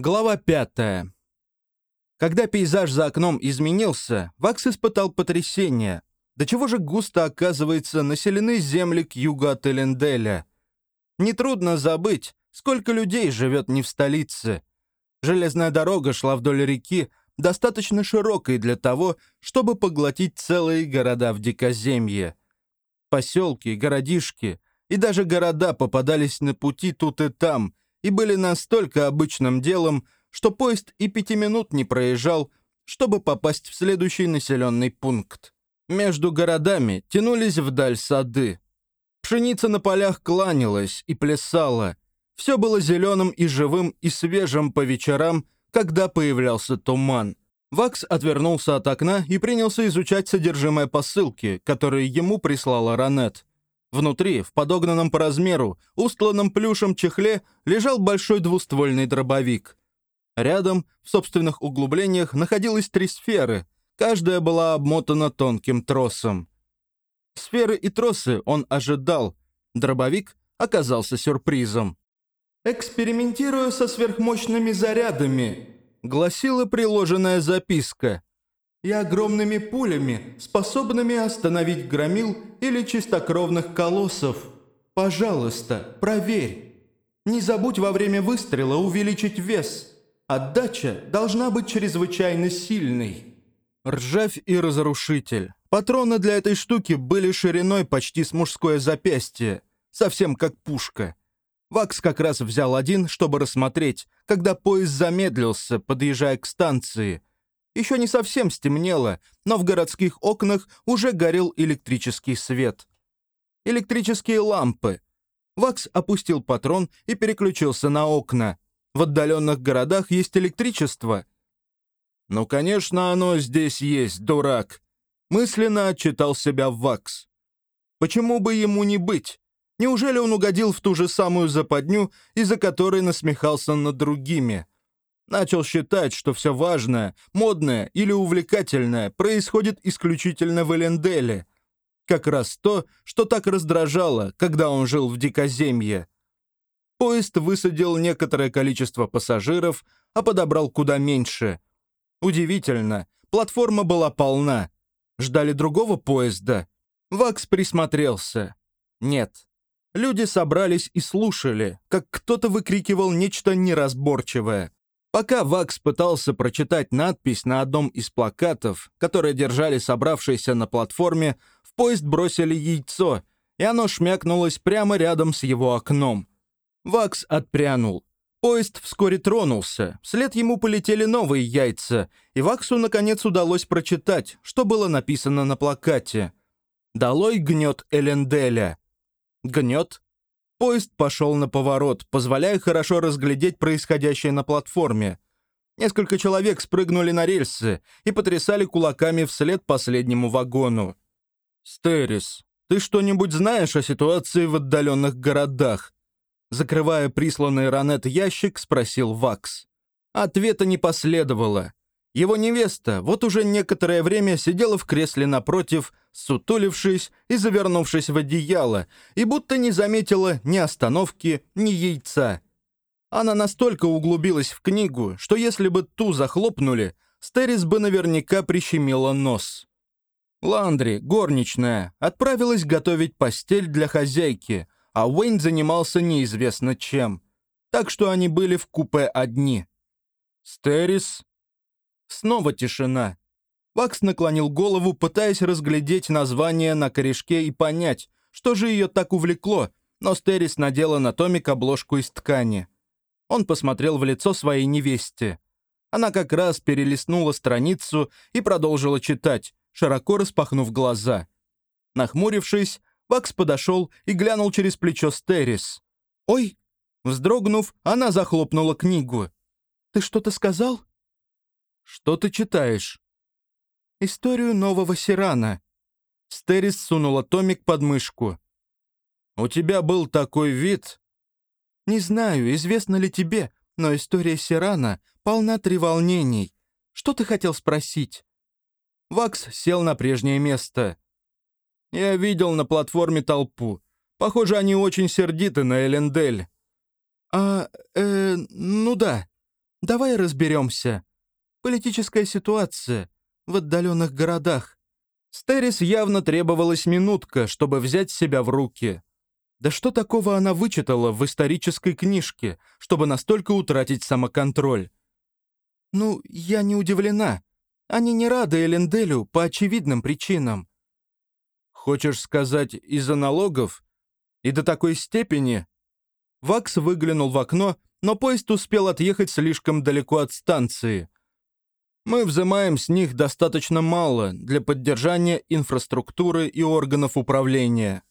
Глава пятая. Когда пейзаж за окном изменился, Вакс испытал потрясение. До чего же густо, оказывается, населены земли к югу от Эленделя. Нетрудно забыть, сколько людей живет не в столице. Железная дорога шла вдоль реки, достаточно широкой для того, чтобы поглотить целые города в дикоземье. Поселки, городишки и даже города попадались на пути тут и там и были настолько обычным делом, что поезд и пяти минут не проезжал, чтобы попасть в следующий населенный пункт. Между городами тянулись вдаль сады. Пшеница на полях кланялась и плясала. Все было зеленым и живым и свежим по вечерам, когда появлялся туман. Вакс отвернулся от окна и принялся изучать содержимое посылки, которую ему прислала Ранет. Внутри, в подогнанном по размеру, устланном плюшем чехле, лежал большой двуствольный дробовик. Рядом, в собственных углублениях, находилось три сферы. Каждая была обмотана тонким тросом. Сферы и тросы он ожидал. Дробовик оказался сюрпризом. «Экспериментирую со сверхмощными зарядами», — гласила приложенная записка. «И огромными пулями, способными остановить громил или чистокровных колоссов. Пожалуйста, проверь. Не забудь во время выстрела увеличить вес. Отдача должна быть чрезвычайно сильной». Ржавь и разрушитель. Патроны для этой штуки были шириной почти с мужское запястье, совсем как пушка. Вакс как раз взял один, чтобы рассмотреть, когда поезд замедлился, подъезжая к станции. Еще не совсем стемнело, но в городских окнах уже горел электрический свет. Электрические лампы. Вакс опустил патрон и переключился на окна. В отдаленных городах есть электричество. «Ну, конечно, оно здесь есть, дурак», — мысленно отчитал себя Вакс. «Почему бы ему не быть?» Неужели он угодил в ту же самую западню, из-за которой насмехался над другими? Начал считать, что все важное, модное или увлекательное происходит исключительно в Эленделе. Как раз то, что так раздражало, когда он жил в дикоземье. Поезд высадил некоторое количество пассажиров, а подобрал куда меньше. Удивительно, платформа была полна. Ждали другого поезда. Вакс присмотрелся. Нет, Люди собрались и слушали, как кто-то выкрикивал нечто неразборчивое. Пока Вакс пытался прочитать надпись на одном из плакатов, которые держали собравшиеся на платформе, в поезд бросили яйцо, и оно шмякнулось прямо рядом с его окном. Вакс отпрянул. Поезд вскоре тронулся, вслед ему полетели новые яйца, и Ваксу наконец удалось прочитать, что было написано на плакате. «Долой гнет Эленделя». Гнет. Поезд пошел на поворот, позволяя хорошо разглядеть происходящее на платформе. Несколько человек спрыгнули на рельсы и потрясали кулаками вслед последнему вагону. «Стерис, ты что-нибудь знаешь о ситуации в отдаленных городах?» Закрывая присланный Ранет ящик, спросил Вакс. Ответа не последовало. Его невеста вот уже некоторое время сидела в кресле напротив, сутулившись и завернувшись в одеяло, и будто не заметила ни остановки, ни яйца. Она настолько углубилась в книгу, что если бы ту захлопнули, Стерис бы наверняка прищемила нос. Ландри, горничная, отправилась готовить постель для хозяйки, а Уэйн занимался неизвестно чем. Так что они были в купе одни. Стерис Снова тишина. Вакс наклонил голову, пытаясь разглядеть название на корешке и понять, что же ее так увлекло, но Стерис надела на томик обложку из ткани. Он посмотрел в лицо своей невесте. Она как раз перелистнула страницу и продолжила читать, широко распахнув глаза. Нахмурившись, Вакс подошел и глянул через плечо Стерис. «Ой!» Вздрогнув, она захлопнула книгу. «Ты что-то сказал?» «Что ты читаешь?» «Историю нового Сирана». Стерис сунула томик под мышку. «У тебя был такой вид?» «Не знаю, известно ли тебе, но история Сирана полна треволнений. Что ты хотел спросить?» Вакс сел на прежнее место. «Я видел на платформе толпу. Похоже, они очень сердиты на Элендель». «А, э, ну да. Давай разберемся. Политическая ситуация в отдаленных городах. Стерис явно требовалась минутка, чтобы взять себя в руки. Да что такого она вычитала в исторической книжке, чтобы настолько утратить самоконтроль? Ну, я не удивлена. Они не рады Эленделю по очевидным причинам. Хочешь сказать, из-за налогов? И до такой степени? Вакс выглянул в окно, но поезд успел отъехать слишком далеко от станции. Мы взимаем с них достаточно мало для поддержания инфраструктуры и органов управления.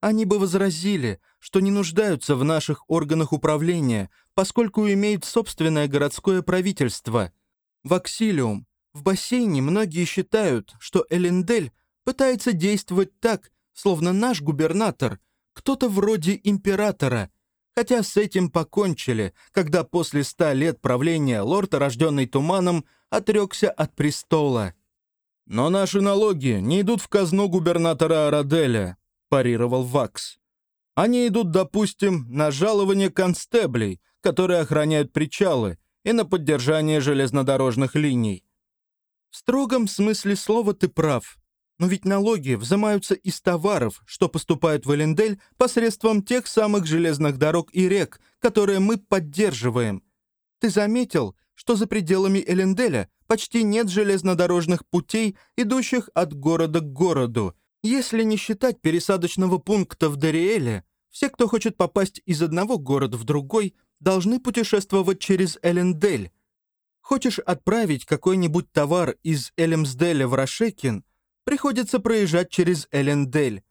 Они бы возразили, что не нуждаются в наших органах управления, поскольку имеют собственное городское правительство. В Аксилиум, в бассейне многие считают, что Элендель пытается действовать так, словно наш губернатор — кто-то вроде императора, хотя с этим покончили, когда после ста лет правления лорд, рожденный туманом, отрекся от престола. «Но наши налоги не идут в казну губернатора Араделя», парировал Вакс. Они идут, допустим, на жалование констеблей, которые охраняют причалы, и на поддержание железнодорожных линий. В строгом смысле слова ты прав. Но ведь налоги взимаются из товаров, что поступают в Элендель посредством тех самых железных дорог и рек, которые мы поддерживаем. Ты заметил, что за пределами Эленделя почти нет железнодорожных путей, идущих от города к городу, если не считать пересадочного пункта в Дериэле, все, кто хочет попасть из одного города в другой, должны путешествовать через Элендель. Хочешь отправить какой-нибудь товар из Элемсделя в Рашекин, приходится проезжать через Элендель.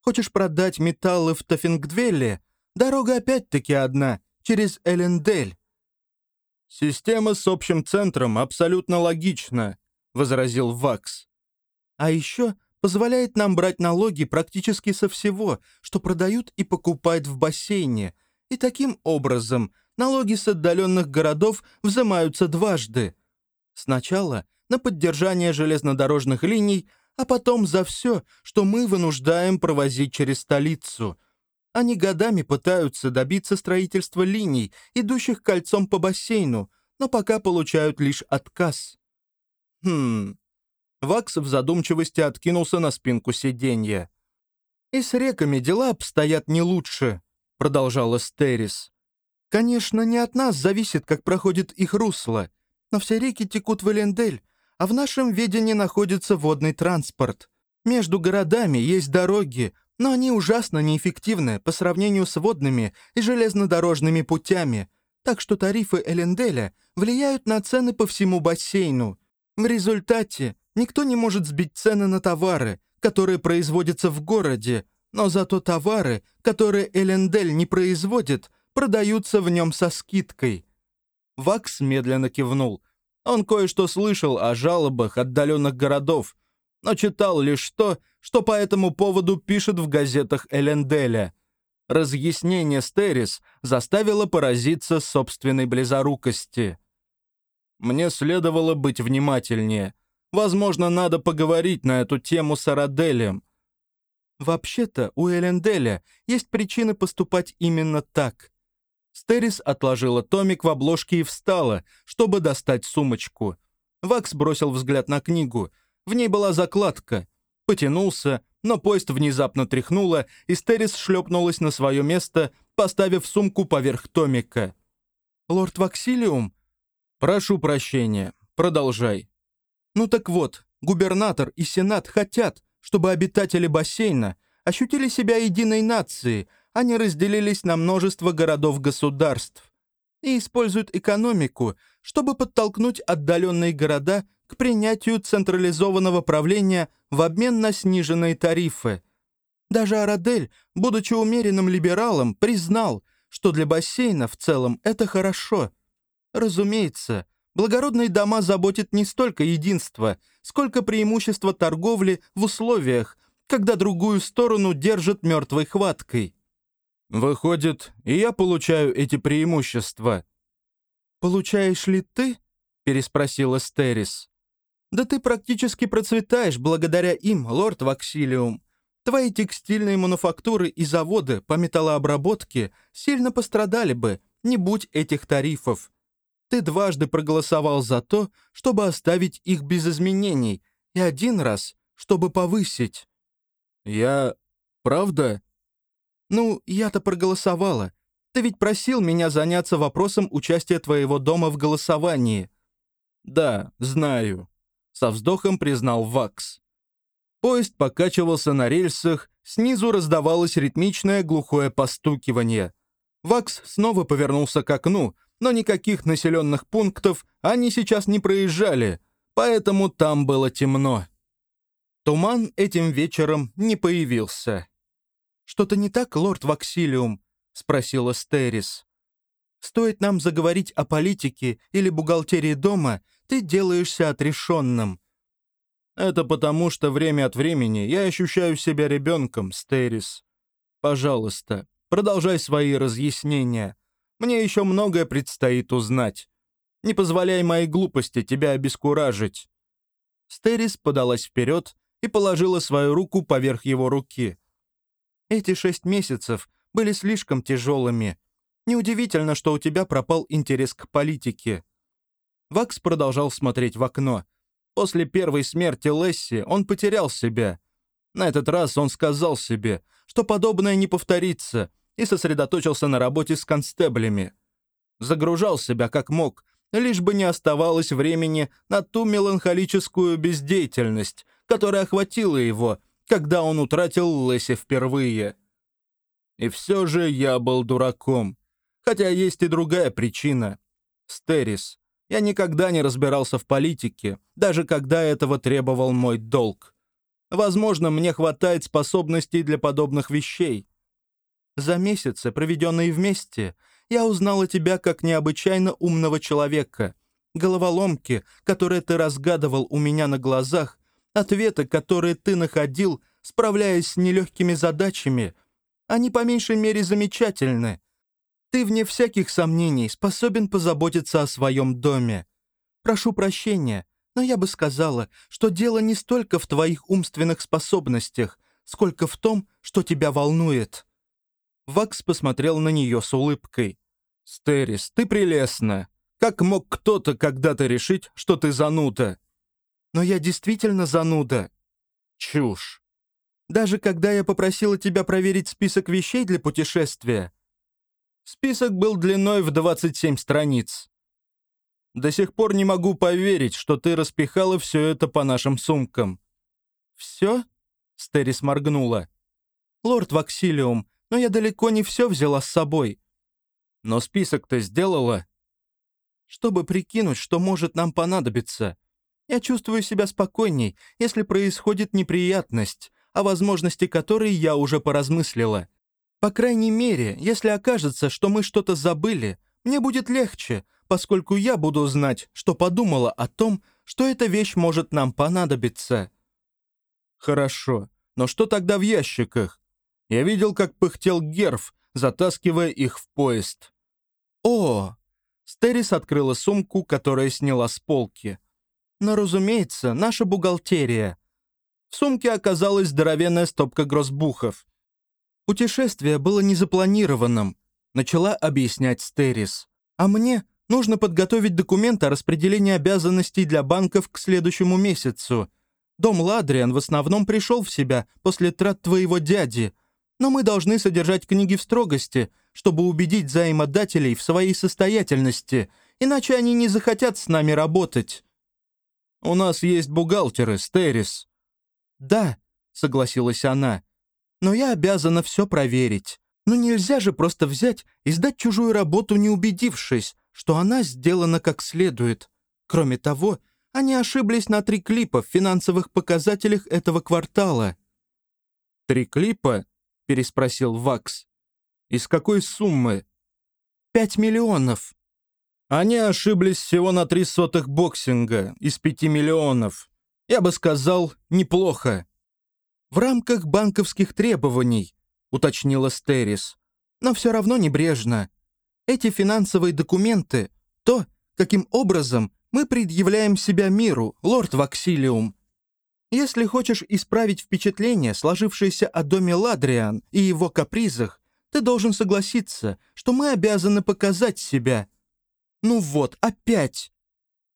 Хочешь продать металлы в Тафингдвелле, дорога опять-таки одна, через Элендель. «Система с общим центром абсолютно логична», — возразил Вакс. «А еще позволяет нам брать налоги практически со всего, что продают и покупают в бассейне, и таким образом налоги с отдаленных городов взимаются дважды. Сначала на поддержание железнодорожных линий, а потом за все, что мы вынуждаем провозить через столицу. Они годами пытаются добиться строительства линий, идущих кольцом по бассейну, но пока получают лишь отказ. Хм, Вакс в задумчивости откинулся на спинку сиденья. «И с реками дела обстоят не лучше», — продолжал Эстерис. «Конечно, не от нас зависит, как проходит их русло, но все реки текут в Элендель, а в нашем ведении находится водный транспорт. Между городами есть дороги, но они ужасно неэффективны по сравнению с водными и железнодорожными путями, так что тарифы Эленделя влияют на цены по всему бассейну. В результате Никто не может сбить цены на товары, которые производятся в городе, но зато товары, которые Элендель не производит, продаются в нем со скидкой. Вакс медленно кивнул. Он кое-что слышал о жалобах отдаленных городов, но читал лишь то, что по этому поводу пишет в газетах Эленделя. Разъяснение Стерис заставило поразиться собственной близорукости. «Мне следовало быть внимательнее», Возможно, надо поговорить на эту тему с Араделем. Вообще-то у Эленделя есть причины поступать именно так. Стерис отложила томик в обложке и встала, чтобы достать сумочку. Вакс бросил взгляд на книгу. В ней была закладка. Потянулся, но поезд внезапно тряхнуло, и Стерис шлепнулась на свое место, поставив сумку поверх томика. «Лорд Ваксилиум?» «Прошу прощения. Продолжай». Ну так вот, губернатор и сенат хотят, чтобы обитатели бассейна ощутили себя единой нацией, не разделились на множество городов-государств. И используют экономику, чтобы подтолкнуть отдаленные города к принятию централизованного правления в обмен на сниженные тарифы. Даже Арадель, будучи умеренным либералом, признал, что для бассейна в целом это хорошо. Разумеется, Благородные дома заботит не столько единство, сколько преимущество торговли в условиях, когда другую сторону держат мертвой хваткой. Выходит, и я получаю эти преимущества. «Получаешь ли ты?» — переспросил Эстерис. «Да ты практически процветаешь благодаря им, лорд Ваксилиум. Твои текстильные мануфактуры и заводы по металлообработке сильно пострадали бы, не будь этих тарифов. Ты дважды проголосовал за то, чтобы оставить их без изменений, и один раз, чтобы повысить». «Я... правда?» «Ну, я-то проголосовала. Ты ведь просил меня заняться вопросом участия твоего дома в голосовании». «Да, знаю», — со вздохом признал Вакс. Поезд покачивался на рельсах, снизу раздавалось ритмичное глухое постукивание. Вакс снова повернулся к окну, но никаких населенных пунктов они сейчас не проезжали, поэтому там было темно. Туман этим вечером не появился. «Что-то не так, лорд Ваксилиум?» — спросила Стерис. «Стоит нам заговорить о политике или бухгалтерии дома, ты делаешься отрешенным. Это потому, что время от времени я ощущаю себя ребенком, Стерис. Пожалуйста, продолжай свои разъяснения. Мне еще многое предстоит узнать. Не позволяй моей глупости тебя обескуражить». Стерис подалась вперед и положила свою руку поверх его руки. «Эти шесть месяцев были слишком тяжелыми. Неудивительно, что у тебя пропал интерес к политике». Вакс продолжал смотреть в окно — После первой смерти Лесси он потерял себя. На этот раз он сказал себе, что подобное не повторится, и сосредоточился на работе с констеблями. Загружал себя как мог, лишь бы не оставалось времени на ту меланхолическую бездеятельность, которая охватила его, когда он утратил Лесси впервые. И все же я был дураком. Хотя есть и другая причина. Стерис. Я никогда не разбирался в политике, даже когда этого требовал мой долг. Возможно, мне хватает способностей для подобных вещей. За месяцы, проведенные вместе, я узнала тебя как необычайно умного человека. Головоломки, которые ты разгадывал у меня на глазах, ответы, которые ты находил, справляясь с нелегкими задачами, они по меньшей мере замечательны. Ты, вне всяких сомнений, способен позаботиться о своем доме. Прошу прощения, но я бы сказала, что дело не столько в твоих умственных способностях, сколько в том, что тебя волнует». Вакс посмотрел на нее с улыбкой. «Стерис, ты прелестна. Как мог кто-то когда-то решить, что ты зануда?» «Но я действительно зануда». «Чушь». «Даже когда я попросила тебя проверить список вещей для путешествия, Список был длиной в 27 страниц. До сих пор не могу поверить, что ты распихала все это по нашим сумкам. «Все?» — Стерис моргнула. «Лорд Ваксилиум, но я далеко не все взяла с собой». «Но список ты сделала?» «Чтобы прикинуть, что может нам понадобиться. Я чувствую себя спокойней, если происходит неприятность, о возможности которой я уже поразмыслила. По крайней мере, если окажется, что мы что-то забыли, мне будет легче, поскольку я буду знать, что подумала о том, что эта вещь может нам понадобиться». «Хорошо, но что тогда в ящиках? Я видел, как пыхтел Герф, затаскивая их в поезд». «О!» Стерис открыла сумку, которая сняла с полки. «Но, разумеется, наша бухгалтерия». В сумке оказалась здоровенная стопка грозбухов. Путешествие было незапланированным, начала объяснять Стерис. А мне нужно подготовить документ о распределении обязанностей для банков к следующему месяцу. Дом Ладриан в основном пришел в себя после трат твоего дяди, но мы должны содержать книги в строгости, чтобы убедить взаимодателей в своей состоятельности, иначе они не захотят с нами работать. «У нас есть бухгалтеры, Стерис». «Да», — согласилась она, но я обязана все проверить. Но нельзя же просто взять и сдать чужую работу, не убедившись, что она сделана как следует. Кроме того, они ошиблись на три клипа в финансовых показателях этого квартала. «Три клипа?» — переспросил Вакс. «Из какой суммы?» «Пять миллионов». Они ошиблись всего на три сотых боксинга из пяти миллионов. Я бы сказал, неплохо. «В рамках банковских требований», — уточнила Стерис. «Но все равно небрежно. Эти финансовые документы — то, каким образом мы предъявляем себя миру, лорд Ваксилиум. Если хочешь исправить впечатление, сложившееся о доме Ладриан и его капризах, ты должен согласиться, что мы обязаны показать себя. «Ну вот, опять!»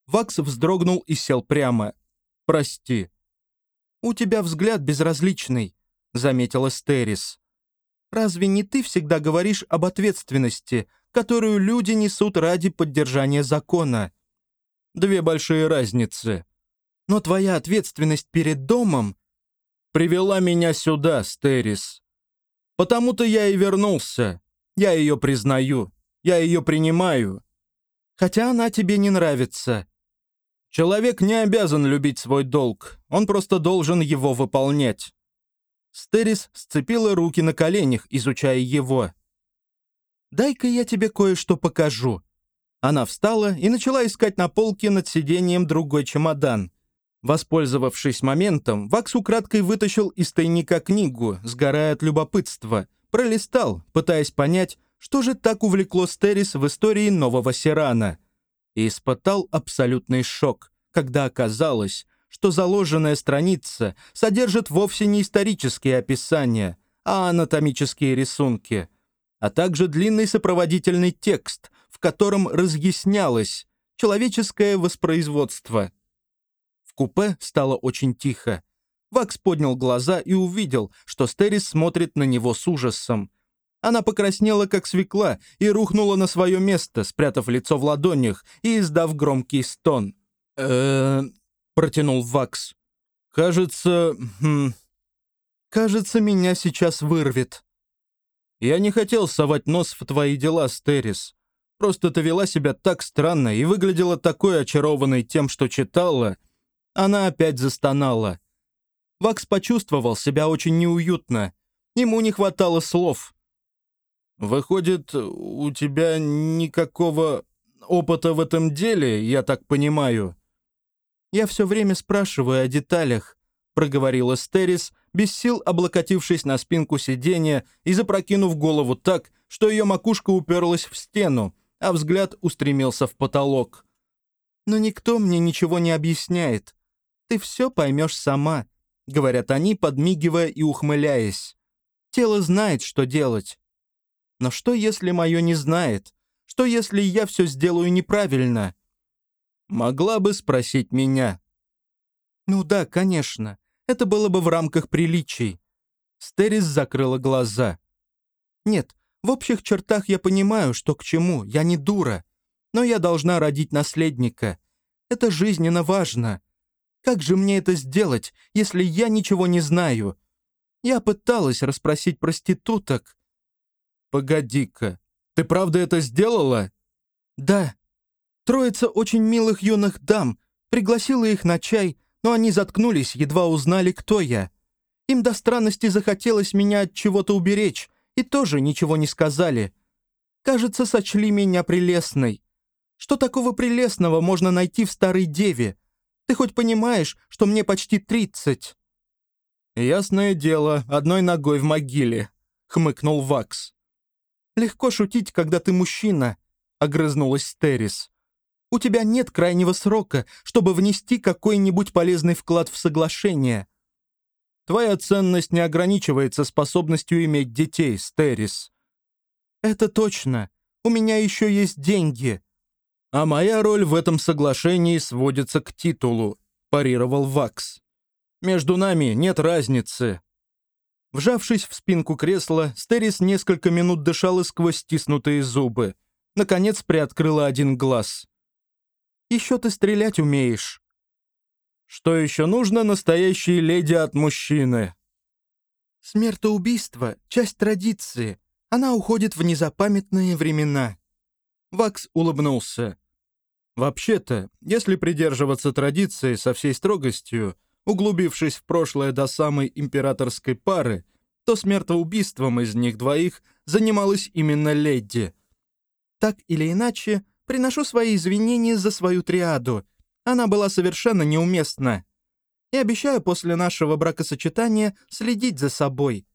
Вакс вздрогнул и сел прямо. «Прости». «У тебя взгляд безразличный», — заметила Стерис. «Разве не ты всегда говоришь об ответственности, которую люди несут ради поддержания закона?» «Две большие разницы. Но твоя ответственность перед домом...» «Привела меня сюда, Стерис. Потому-то я и вернулся. Я ее признаю. Я ее принимаю. Хотя она тебе не нравится. Человек не обязан любить свой долг. Он просто должен его выполнять. Стерис сцепила руки на коленях, изучая его. «Дай-ка я тебе кое-что покажу». Она встала и начала искать на полке над сиденьем другой чемодан. Воспользовавшись моментом, Вакс украдкой вытащил из тайника книгу, сгорая от любопытства, пролистал, пытаясь понять, что же так увлекло Стерис в истории Нового Сирана. И испытал абсолютный шок, когда оказалось, что заложенная страница содержит вовсе не исторические описания, а анатомические рисунки, а также длинный сопроводительный текст, в котором разъяснялось человеческое воспроизводство. В купе стало очень тихо. Вакс поднял глаза и увидел, что Стерис смотрит на него с ужасом, она покраснела, как свекла, и рухнула на свое место, спрятав лицо в ладонях и издав громкий стон. э протянул Вакс. «Кажется... Хм, кажется, меня сейчас вырвет». «Я не хотел совать нос в твои дела, Стерис. Просто ты вела себя так странно и выглядела такой очарованной тем, что читала». Она опять застонала. Вакс почувствовал себя очень неуютно. Ему не хватало слов. Выходит, у тебя никакого опыта в этом деле, я так понимаю?» «Я все время спрашиваю о деталях», — проговорила Стерис, без сил облокотившись на спинку сиденья и запрокинув голову так, что ее макушка уперлась в стену, а взгляд устремился в потолок. «Но никто мне ничего не объясняет. Ты все поймешь сама», — говорят они, подмигивая и ухмыляясь. «Тело знает, что делать. Но что, если мое не знает? Что, если я все сделаю неправильно? Могла бы спросить меня. Ну да, конечно. Это было бы в рамках приличий. Стерис закрыла глаза. Нет, в общих чертах я понимаю, что к чему, я не дура. Но я должна родить наследника. Это жизненно важно. Как же мне это сделать, если я ничего не знаю? Я пыталась расспросить проституток, «Погоди-ка, ты правда это сделала?» «Да. Троица очень милых юных дам. Пригласила их на чай, но они заткнулись, едва узнали, кто я. Им до странности захотелось меня от чего-то уберечь, и тоже ничего не сказали. Кажется, сочли меня прелестной. Что такого прелестного можно найти в старой деве? Ты хоть понимаешь, что мне почти тридцать?» «Ясное дело, одной ногой в могиле», — хмыкнул Вакс. «Легко шутить, когда ты мужчина», — огрызнулась Террис. «У тебя нет крайнего срока, чтобы внести какой-нибудь полезный вклад в соглашение». «Твоя ценность не ограничивается способностью иметь детей, Стерис». «Это точно. У меня еще есть деньги». «А моя роль в этом соглашении сводится к титулу», — парировал Вакс. «Между нами нет разницы, Вжавшись в спинку кресла, Стерис несколько минут дышала сквозь стиснутые зубы. Наконец приоткрыла один глаз. «Еще ты стрелять умеешь». «Что еще нужно настоящей леди от мужчины?» «Смертоубийство — часть традиции. Она уходит в незапамятные времена». Вакс улыбнулся. «Вообще-то, если придерживаться традиции со всей строгостью, Углубившись в прошлое до самой императорской пары, то смертоубийством из них двоих занималась именно леди. Так или иначе, приношу свои извинения за свою триаду. Она была совершенно неуместна. И обещаю после нашего бракосочетания следить за собой.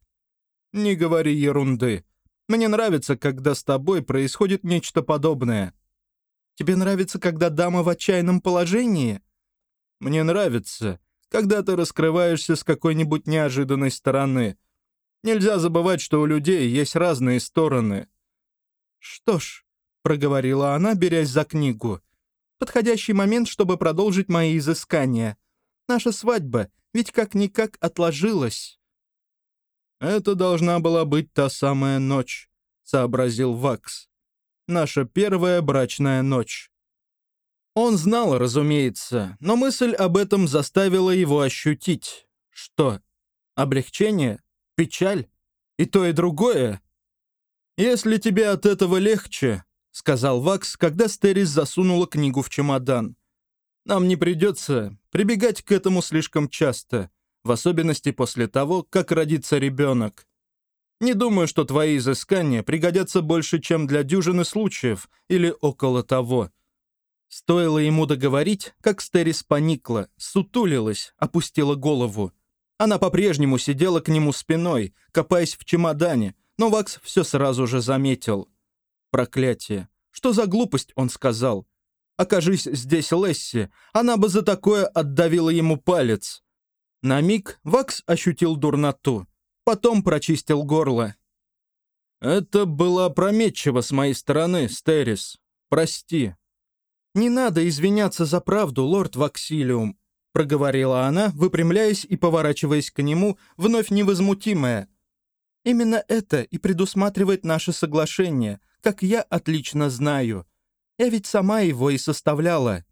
Не говори ерунды. Мне нравится, когда с тобой происходит нечто подобное. Тебе нравится, когда дама в отчаянном положении? Мне нравится, когда ты раскрываешься с какой-нибудь неожиданной стороны. Нельзя забывать, что у людей есть разные стороны. Что ж, проговорила она, берясь за книгу. «Подходящий момент, чтобы продолжить мои изыскания. Наша свадьба ведь как-никак отложилась». «Это должна была быть та самая ночь», — сообразил Вакс. «Наша первая брачная ночь». Он знал, разумеется, но мысль об этом заставила его ощутить. Что? Облегчение? Печаль? И то, и другое? «Если тебе от этого легче», — сказал Вакс, когда Стерис засунула книгу в чемодан. «Нам не придется прибегать к этому слишком часто, в особенности после того, как родится ребенок. Не думаю, что твои изыскания пригодятся больше, чем для дюжины случаев или около того». Стоило ему договорить, как Стерис поникла, сутулилась, опустила голову. Она по-прежнему сидела к нему спиной, копаясь в чемодане, но Вакс все сразу же заметил. Проклятие. Что за глупость он сказал? Окажись здесь Лесси, она бы за такое отдавила ему палец. На миг Вакс ощутил дурноту. Потом прочистил горло. «Это было опрометчиво с моей стороны, Стерис. Прости». «Не надо извиняться за правду, лорд Ваксилиум», проговорила она, выпрямляясь и поворачиваясь к нему, вновь невозмутимая. Именно это и предусматривает наше соглашение, как я отлично знаю. Я ведь сама его и составляла».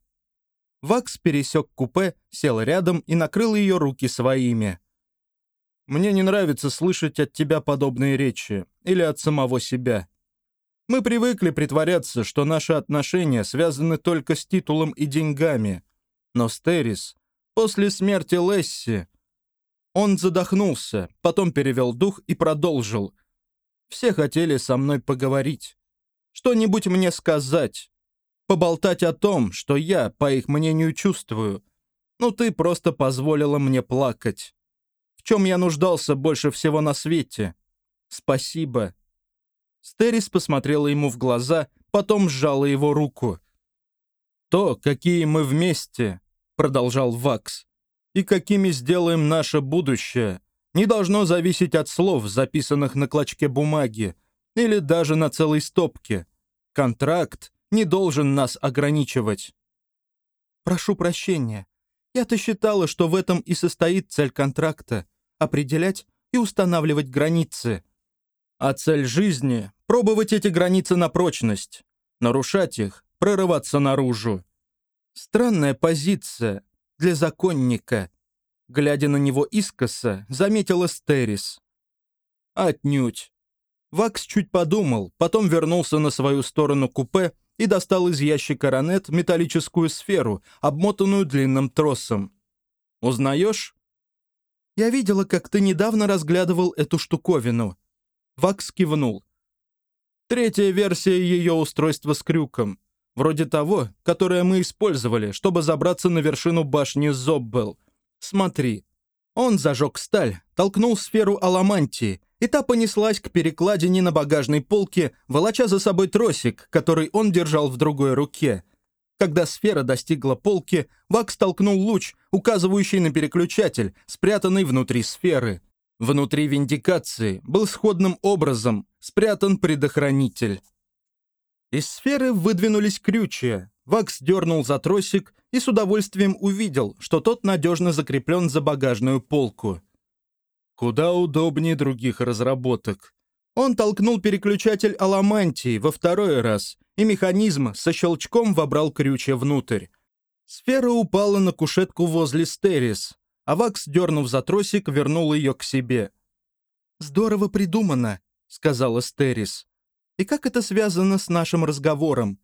Вакс пересек купе, сел рядом и накрыл ее руки своими. «Мне не нравится слышать от тебя подобные речи, или от самого себя. Мы привыкли притворяться, что наши отношения связаны только с титулом и деньгами. Но Стерис, после смерти Лесси, он задохнулся, потом перевел дух и продолжил. «Все хотели со мной поговорить. Что-нибудь мне сказать. Поболтать о том, что я, по их мнению, чувствую. Но ты просто позволила мне плакать. В чем я нуждался больше всего на свете? Спасибо». Стерис посмотрела ему в глаза, потом сжала его руку. «То, какие мы вместе», — продолжал Вакс, и какими сделаем наше будущее, не должно зависеть от слов, записанных на клочке бумаги, или даже на целой стопке. Контракт не должен нас ограничивать. Прошу прощения. Я-то считала, что в этом и состоит цель контракта — определять и устанавливать границы. А цель жизни — пробовать эти границы на прочность, нарушать их, прорываться наружу. Странная позиция, для законника. Глядя на него искоса, заметила Стерис. Отнюдь. Вакс чуть подумал, потом вернулся на свою сторону купе и достал из ящика ранет металлическую сферу, обмотанную длинным тросом. «Узнаешь?» «Я видела, как ты недавно разглядывал эту штуковину». Вакс кивнул. «Третья версия ее устройства с крюком вроде того, которое мы использовали, чтобы забраться на вершину башни Зоббел. Смотри. Он зажег сталь, толкнул сферу аламантии, и та понеслась к перекладине на багажной полке, волоча за собой тросик, который он держал в другой руке. Когда сфера достигла полки, Вакс толкнул луч, указывающий на переключатель, спрятанный внутри сферы. Внутри виндикации был сходным образом спрятан предохранитель. Из сферы выдвинулись крючья. Вакс дернул за тросик и с удовольствием увидел, что тот надежно закреплен за багажную полку. Куда удобнее других разработок. Он толкнул переключатель аламантии во второй раз, и механизм со щелчком вобрал крючья внутрь. Сфера упала на кушетку возле Стерис, а Вакс, дернув за тросик, вернул ее к себе. «Здорово придумано», — сказала Стерис. И как это связано с нашим разговором?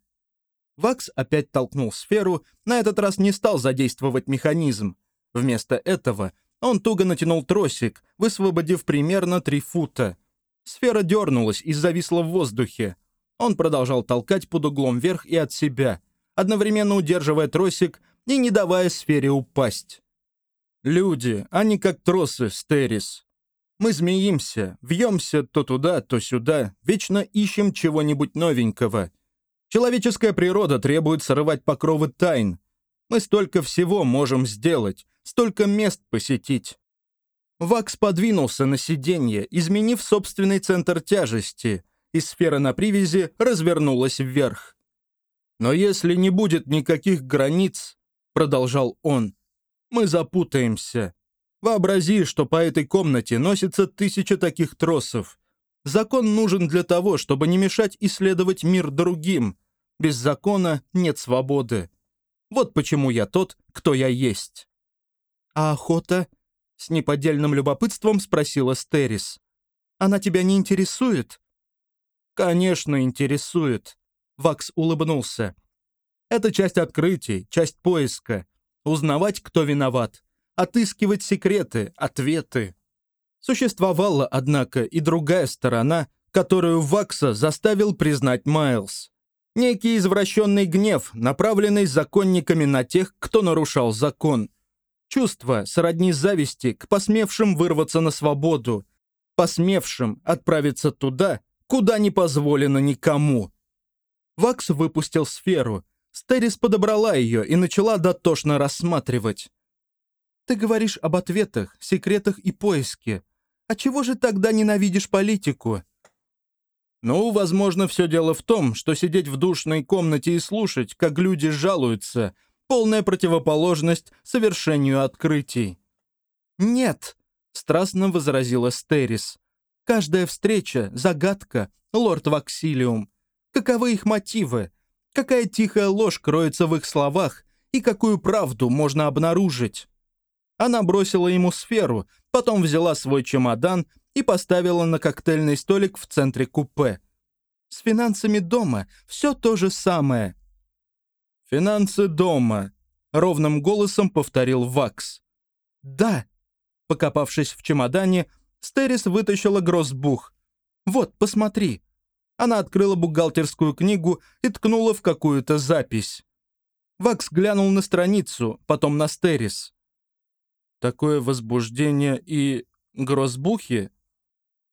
Вакс опять толкнул сферу, на этот раз не стал задействовать механизм. Вместо этого он туго натянул тросик, высвободив примерно три фута. Сфера дернулась и зависла в воздухе. Он продолжал толкать под углом вверх и от себя, одновременно удерживая тросик и не давая сфере упасть. Люди, они как тросы, Стерис. Мы змеимся, вьемся то туда, то сюда, вечно ищем чего-нибудь новенького. Человеческая природа требует срывать покровы тайн. Мы столько всего можем сделать, столько мест посетить. Вакс подвинулся на сиденье, изменив собственный центр тяжести, и сфера на привязи развернулась вверх. «Но если не будет никаких границ», — продолжал он, — «мы запутаемся. Вообрази, что по этой комнате носится тысяча таких тросов. Закон нужен для того, чтобы не мешать исследовать мир другим. Без закона нет свободы. Вот почему я тот, кто я есть». «А охота?» — с неподдельным любопытством спросила Стерис. «Она тебя не интересует?» «Конечно, интересует», — Вакс улыбнулся. «Это часть открытий, часть поиска. Узнавать, кто виноват. Отыскивать секреты, ответы». Существовала, однако, и другая сторона, которую Вакса заставил признать Майлз. Некий извращенный гнев, направленный законниками на тех, кто нарушал закон. Чувство сродни зависти к посмевшим вырваться на свободу, посмевшим отправиться туда, куда не позволено никому. Вакс выпустил сферу. Стерис подобрала ее и начала дотошно рассматривать. «Ты говоришь об ответах, секретах и поиске. А чего же тогда ненавидишь политику?» Ну, возможно, все дело в том, что сидеть в душной комнате и слушать, как люди жалуются, полная противоположность совершению открытий. «Нет», — страстно возразила Стерис. «Каждая встреча — загадка, лорд Ваксилиум. Каковы их мотивы? Какая тихая ложь кроется в их словах и какую правду можно обнаружить?» Она бросила ему сферу, потом взяла свой чемодан и поставила на коктейльный столик в центре купе. С финансами дома все то же самое. «Финансы дома», — ровным голосом повторил Вакс. «Да». Покопавшись в чемодане, Стерис вытащила гроссбух. «Вот, посмотри». Она открыла бухгалтерскую книгу и ткнула в какую-то запись. Вакс глянул на страницу, потом на Стерис. «Такое возбуждение и гроссбухи?»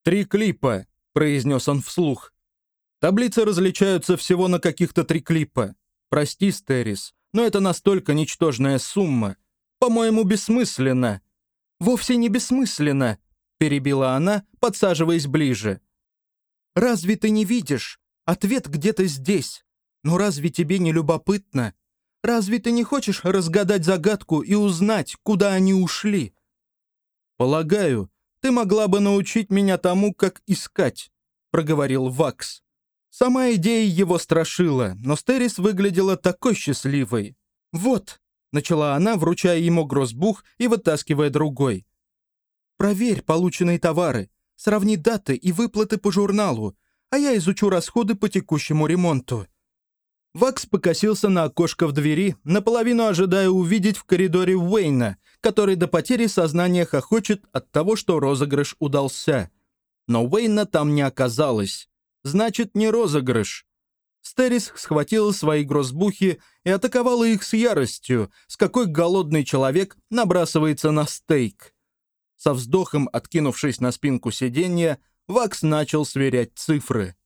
«Три клипа», — произнес он вслух. «Таблицы различаются всего на каких-то три клипа. Прости, Стерис, но это настолько ничтожная сумма. По-моему, бессмысленно». «Вовсе не бессмысленно», — перебила она, подсаживаясь ближе. «Разве ты не видишь? Ответ где-то здесь. Но разве тебе не любопытно? Разве ты не хочешь разгадать загадку и узнать, куда они ушли?» «Полагаю, ты могла бы научить меня тому, как искать», — проговорил Вакс. Сама идея его страшила, но Стерис выглядела такой счастливой. «Вот», — начала она, вручая ему гроссбух и вытаскивая другой. «Проверь полученные товары, сравни даты и выплаты по журналу, а я изучу расходы по текущему ремонту». Вакс покосился на окошко в двери, наполовину ожидая увидеть в коридоре Уэйна, который до потери сознания хохочет от того, что розыгрыш удался. Но Уэйна там не оказалось. Значит, не розыгрыш. Стерис схватила свои грозбухи и атаковала их с яростью, с какой голодный человек набрасывается на стейк. Со вздохом, откинувшись на спинку сиденья, Вакс начал сверять цифры.